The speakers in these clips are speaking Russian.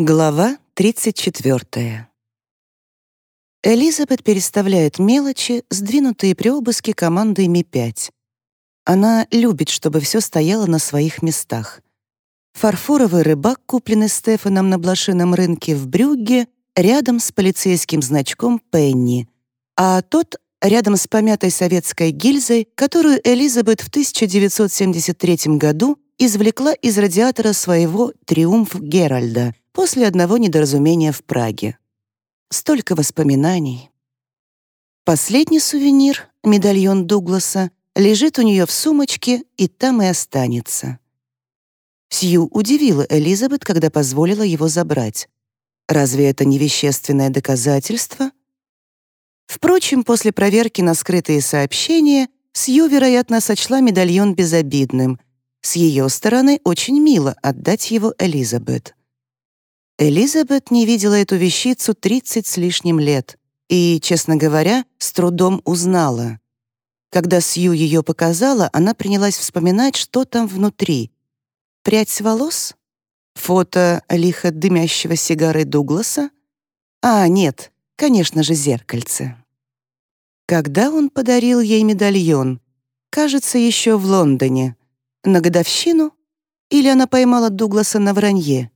Глава 34. Элизабет переставляет мелочи, сдвинутые при обыске командой Ми-5. Она любит, чтобы все стояло на своих местах. Фарфоровый рыбак, купленный Стефаном на блошином рынке в Брюгге, рядом с полицейским значком «Пенни», а тот рядом с помятой советской гильзой, которую Элизабет в 1973 году извлекла из радиатора своего «Триумф Геральда», после одного недоразумения в Праге. Столько воспоминаний. Последний сувенир, медальон Дугласа, лежит у нее в сумочке и там и останется. Сью удивила Элизабет, когда позволила его забрать. Разве это не вещественное доказательство? Впрочем, после проверки на скрытые сообщения Сью, вероятно, сочла медальон безобидным. С ее стороны очень мило отдать его Элизабет. Элизабет не видела эту вещицу 30 с лишним лет и, честно говоря, с трудом узнала. Когда Сью ее показала, она принялась вспоминать, что там внутри. Прядь волос? Фото лихо дымящего сигарой Дугласа? А, нет, конечно же, зеркальце. Когда он подарил ей медальон? Кажется, еще в Лондоне. На годовщину? Или она поймала Дугласа на вранье?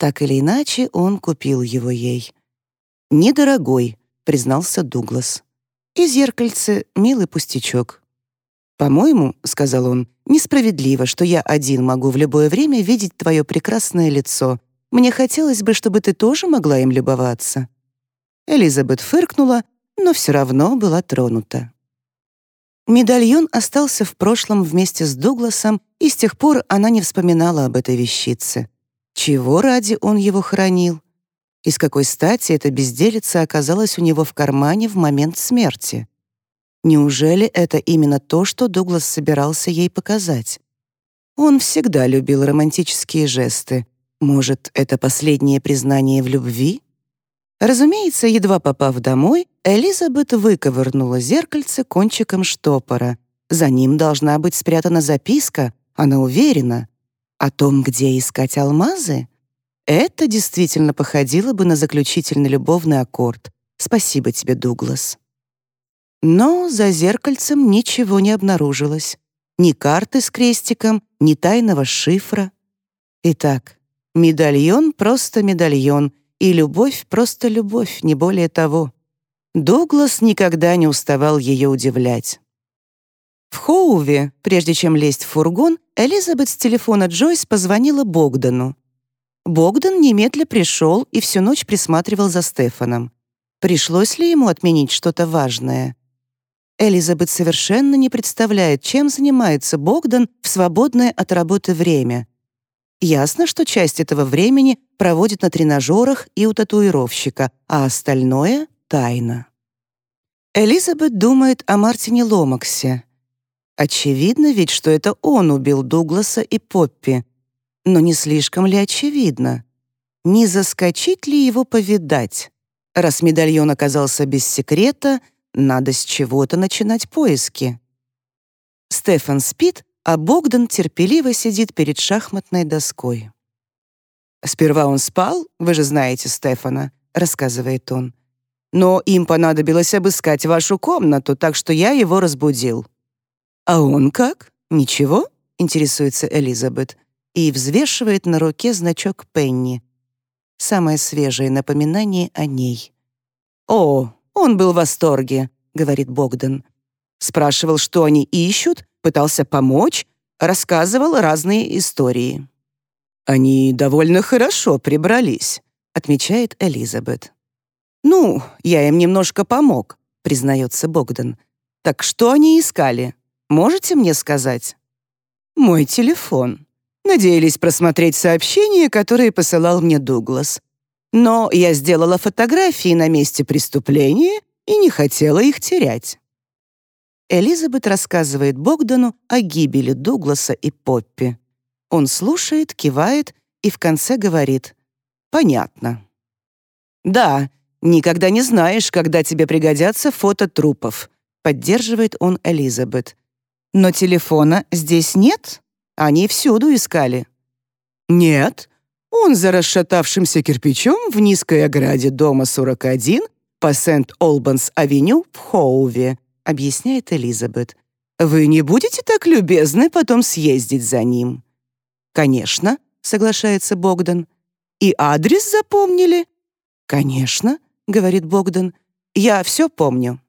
Так или иначе, он купил его ей. «Недорогой», — признался Дуглас. «И зеркальце — милый пустячок». «По-моему», — сказал он, — «несправедливо, что я один могу в любое время видеть твое прекрасное лицо. Мне хотелось бы, чтобы ты тоже могла им любоваться». Элизабет фыркнула, но все равно была тронута. Медальон остался в прошлом вместе с Дугласом, и с тех пор она не вспоминала об этой вещице. Чего ради он его хранил? И с какой стати эта безделица оказалась у него в кармане в момент смерти? Неужели это именно то, что Дуглас собирался ей показать? Он всегда любил романтические жесты. Может, это последнее признание в любви? Разумеется, едва попав домой, Элизабет выковырнула зеркальце кончиком штопора. За ним должна быть спрятана записка, она уверена. О том, где искать алмазы? Это действительно походило бы на заключительный любовный аккорд. Спасибо тебе, Дуглас. Но за зеркальцем ничего не обнаружилось. Ни карты с крестиком, ни тайного шифра. Итак, медальон — просто медальон, и любовь — просто любовь, не более того. Дуглас никогда не уставал ее удивлять. В Хоуве, прежде чем лезть в фургон, Элизабет с телефона Джойс позвонила Богдану. Богдан немедля пришел и всю ночь присматривал за Стефаном. Пришлось ли ему отменить что-то важное? Элизабет совершенно не представляет, чем занимается Богдан в свободное от работы время. Ясно, что часть этого времени проводит на тренажерах и у татуировщика, а остальное — тайна. Элизабет думает о Мартине Ломаксе, Очевидно ведь, что это он убил Дугласа и Поппи. Но не слишком ли очевидно? Не заскочить ли его повидать? Раз медальон оказался без секрета, надо с чего-то начинать поиски. Стефан спит, а Богдан терпеливо сидит перед шахматной доской. «Сперва он спал, вы же знаете Стефана», — рассказывает он. «Но им понадобилось обыскать вашу комнату, так что я его разбудил. «А он как? Ничего?» — интересуется Элизабет и взвешивает на руке значок Пенни. Самое свежее напоминание о ней. «О, он был в восторге», — говорит Богдан. Спрашивал, что они ищут, пытался помочь, рассказывал разные истории. «Они довольно хорошо прибрались», — отмечает Элизабет. «Ну, я им немножко помог», — признается Богдан. «Так что они искали?» Можете мне сказать?» «Мой телефон. Надеялись просмотреть сообщения, которые посылал мне Дуглас. Но я сделала фотографии на месте преступления и не хотела их терять». Элизабет рассказывает Богдану о гибели Дугласа и Поппи. Он слушает, кивает и в конце говорит «Понятно». «Да, никогда не знаешь, когда тебе пригодятся фото трупов», поддерживает он Элизабет. Но телефона здесь нет? Они всюду искали». «Нет. Он за расшатавшимся кирпичом в низкой ограде дома 41 по Сент-Олбанс-авеню в Хоуве», — объясняет Элизабет. «Вы не будете так любезны потом съездить за ним?» «Конечно», — соглашается Богдан. «И адрес запомнили?» «Конечно», — говорит Богдан. «Я все помню».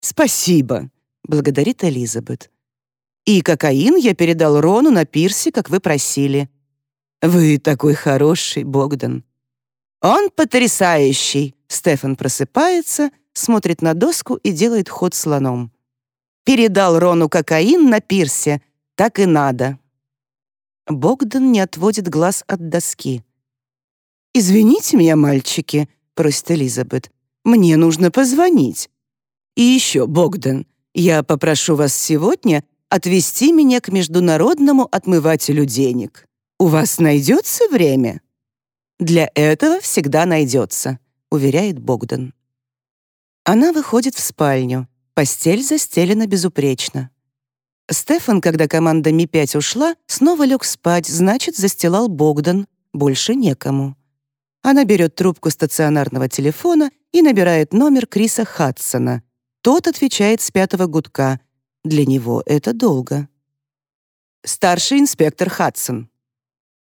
«Спасибо», — благодарит Элизабет. «И кокаин я передал Рону на пирсе, как вы просили». «Вы такой хороший, Богдан». «Он потрясающий!» Стефан просыпается, смотрит на доску и делает ход слоном. «Передал Рону кокаин на пирсе. Так и надо». Богдан не отводит глаз от доски. «Извините меня, мальчики», — просит Элизабет. «Мне нужно позвонить. И еще, Богдан, я попрошу вас сегодня отвезти меня к международному отмывателю денег. У вас найдется время?» «Для этого всегда найдется», — уверяет Богдан. Она выходит в спальню. Постель застелена безупречно. Стефан, когда команда Ми-5 ушла, снова лег спать, значит, застилал Богдан. Больше некому. Она берет трубку стационарного телефона и набирает номер Криса Хадсона. Тот отвечает с пятого гудка. Для него это долго. Старший инспектор Хадсон.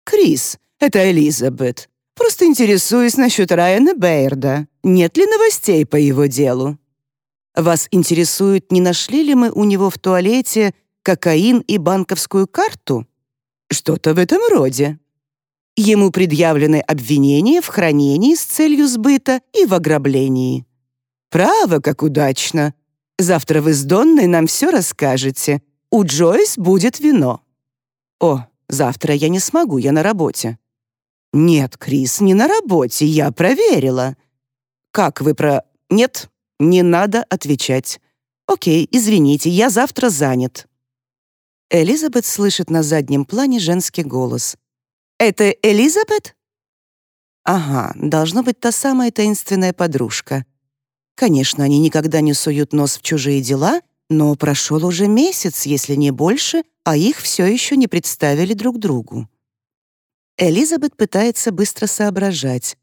«Крис, это Элизабет. Просто интересуюсь насчет Райана Бейерда. Нет ли новостей по его делу? Вас интересует, не нашли ли мы у него в туалете кокаин и банковскую карту? Что-то в этом роде. Ему предъявлены обвинения в хранении с целью сбыта и в ограблении. Право, как удачно. Завтра вы с Донной нам все расскажете. У Джойс будет вино. О, завтра я не смогу, я на работе. «Нет, Крис, не на работе, я проверила». «Как вы про...» «Нет, не надо отвечать». «Окей, извините, я завтра занят». Элизабет слышит на заднем плане женский голос. «Это Элизабет?» Ага, должно быть та самая таинственная подружка. Конечно, они никогда не суют нос в чужие дела, но прошел уже месяц, если не больше, а их все еще не представили друг другу. Элизабет пытается быстро соображать.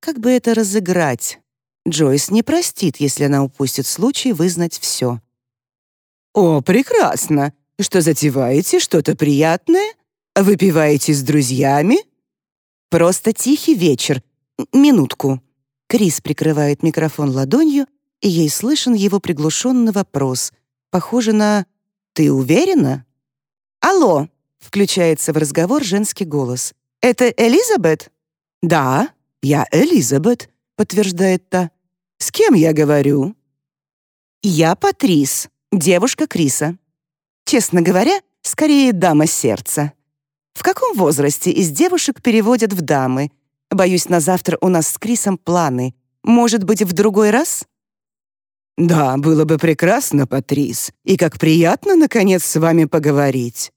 Как бы это разыграть? Джойс не простит, если она упустит случай вызнать все. «О, прекрасно! Что затеваете? Что-то приятное? Выпиваете с друзьями?» «Просто тихий вечер. Минутку». Крис прикрывает микрофон ладонью, и ей слышен его приглушенный вопрос. Похоже на «Ты уверена?» «Алло!» — включается в разговор женский голос. «Это Элизабет?» «Да, я Элизабет», — подтверждает та. «С кем я говорю?» «Я Патрис, девушка Криса. Честно говоря, скорее дама сердца. В каком возрасте из девушек переводят в дамы? Боюсь, на завтра у нас с Крисом планы. Может быть, в другой раз?» «Да, было бы прекрасно, Патрис, и как приятно, наконец, с вами поговорить».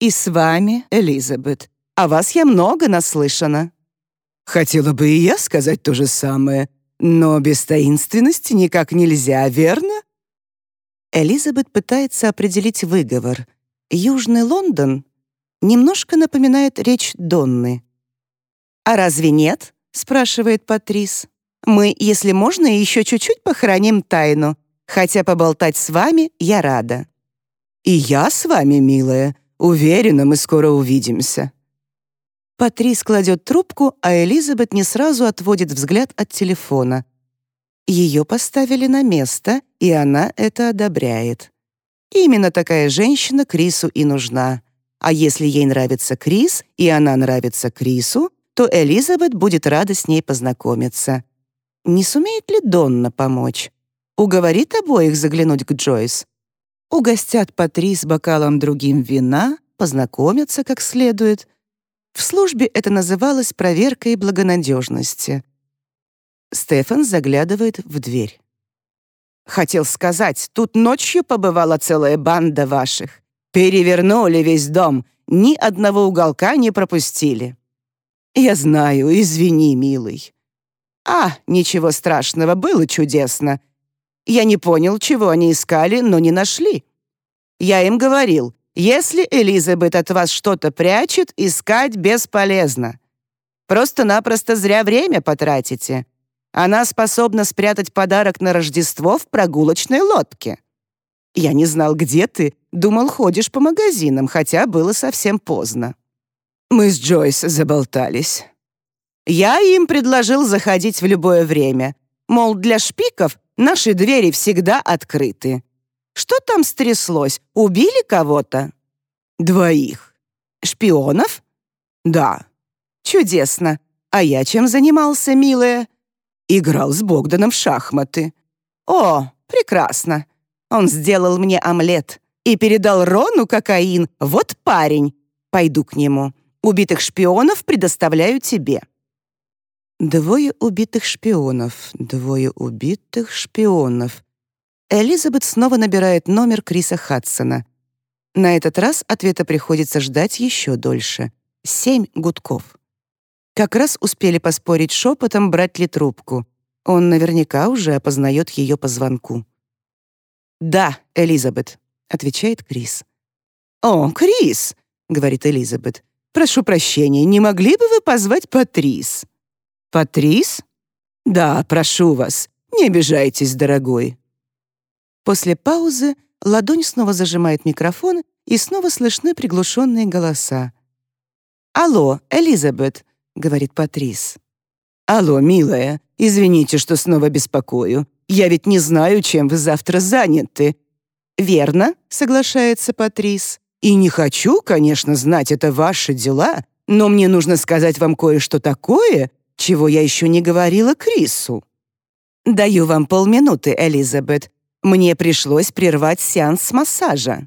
«И с вами, Элизабет. О вас я много наслышана». «Хотела бы и я сказать то же самое, но без таинственности никак нельзя, верно?» Элизабет пытается определить выговор. «Южный Лондон» немножко напоминает речь Донны. «А разве нет?» — спрашивает Патрис. «Мы, если можно, еще чуть-чуть похороним тайну, хотя поболтать с вами я рада». «И я с вами, милая. Уверена, мы скоро увидимся». Патрис кладет трубку, а Элизабет не сразу отводит взгляд от телефона. Ее поставили на место, и она это одобряет. Именно такая женщина Крису и нужна. А если ей нравится Крис, и она нравится Крису, то Элизабет будет рада с ней познакомиться. Не сумеет ли Донна помочь? Уговорит обоих заглянуть к Джойс? Угостят Патрис бокалом другим вина, познакомятся как следует — в службе это называлось проверкой благонадежности. Стефан заглядывает в дверь. «Хотел сказать, тут ночью побывала целая банда ваших. Перевернули весь дом, ни одного уголка не пропустили». «Я знаю, извини, милый». «А, ничего страшного, было чудесно. Я не понял, чего они искали, но не нашли. Я им говорил, если Элизабет от вас что-то прячет, искать бесполезно. Просто-напросто зря время потратите. Она способна спрятать подарок на Рождество в прогулочной лодке. Я не знал, где ты, думал, ходишь по магазинам, хотя было совсем поздно. Мы с Джойс заболтались. Я им предложил заходить в любое время. Мол, для шпиков наши двери всегда открыты. Что там стряслось? Убили кого-то? Двоих. Шпионов? Да. Чудесно. А я чем занимался, милая? Играл с Богданом в шахматы. О, прекрасно. Он сделал мне омлет и передал Рону кокаин. Вот парень. Пойду к нему. Убитых шпионов предоставляю тебе. Двое убитых шпионов, двое убитых шпионов. Элизабет снова набирает номер Криса Хадсона. На этот раз ответа приходится ждать еще дольше. Семь гудков. Как раз успели поспорить шепотом, брать ли трубку. Он наверняка уже опознает ее по звонку. «Да, Элизабет», — отвечает Крис. «О, Крис», — говорит Элизабет, «прошу прощения, не могли бы вы позвать Патрис?» «Патрис?» «Да, прошу вас, не обижайтесь, дорогой». После паузы ладонь снова зажимает микрофон, и снова слышны приглушенные голоса. «Алло, Элизабет», — говорит Патрис. «Алло, милая, извините, что снова беспокою. Я ведь не знаю, чем вы завтра заняты». «Верно», — соглашается Патрис. «И не хочу, конечно, знать, это ваши дела, но мне нужно сказать вам кое-что такое, чего я еще не говорила Крису. Даю вам полминуты, Элизабет. Мне пришлось прервать сеанс массажа.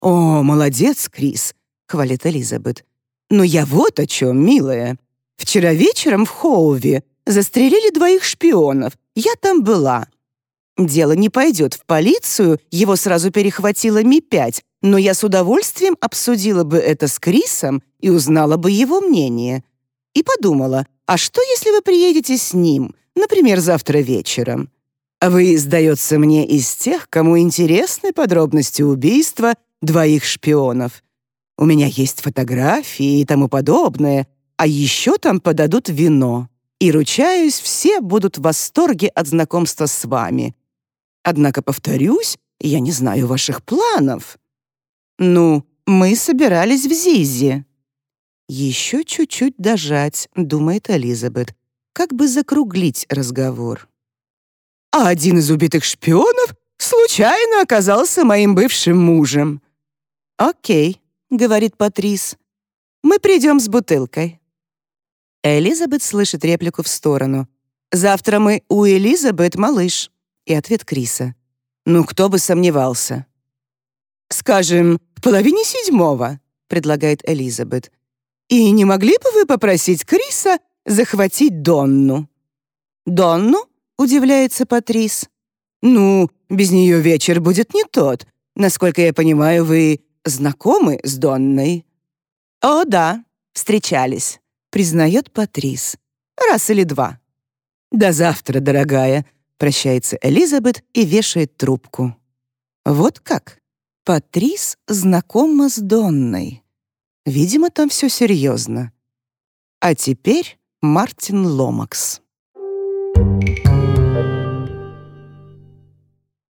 «О, молодец, Крис», — хвалит Элизабет. «Но я вот о чем, милая. Вчера вечером в Хоуве застрелили двоих шпионов. Я там была. Дело не пойдет в полицию, его сразу перехватила Ми-5, но я с удовольствием обсудила бы это с Крисом и узнала бы его мнение. И подумала, а что, если вы приедете с ним, например, завтра вечером? Вы, сдается мне, из тех, кому интересны подробности убийства двоих шпионов. У меня есть фотографии и тому подобное, а еще там подадут вино. И, ручаюсь, все будут в восторге от знакомства с вами. Однако, повторюсь, я не знаю ваших планов. Ну, мы собирались в Зизи. Еще чуть-чуть дожать, думает Элизабет, как бы закруглить разговор. А один из убитых шпионов случайно оказался моим бывшим мужем. «Окей», — говорит Патрис, — «мы придем с бутылкой». Элизабет слышит реплику в сторону. «Завтра мы у Элизабет, малыш». И ответ Криса. «Ну, кто бы сомневался». «Скажем, в половине седьмого», — предлагает Элизабет. И не могли бы вы попросить Криса захватить Донну?» «Донну?» — удивляется Патрис. «Ну, без нее вечер будет не тот. Насколько я понимаю, вы знакомы с Донной?» «О, да, встречались», — признает Патрис. «Раз или два». «До завтра, дорогая», — прощается Элизабет и вешает трубку. Вот как? Патрис знакома с Донной. Видимо, там все серьезно. А теперь Мартин Ломакс.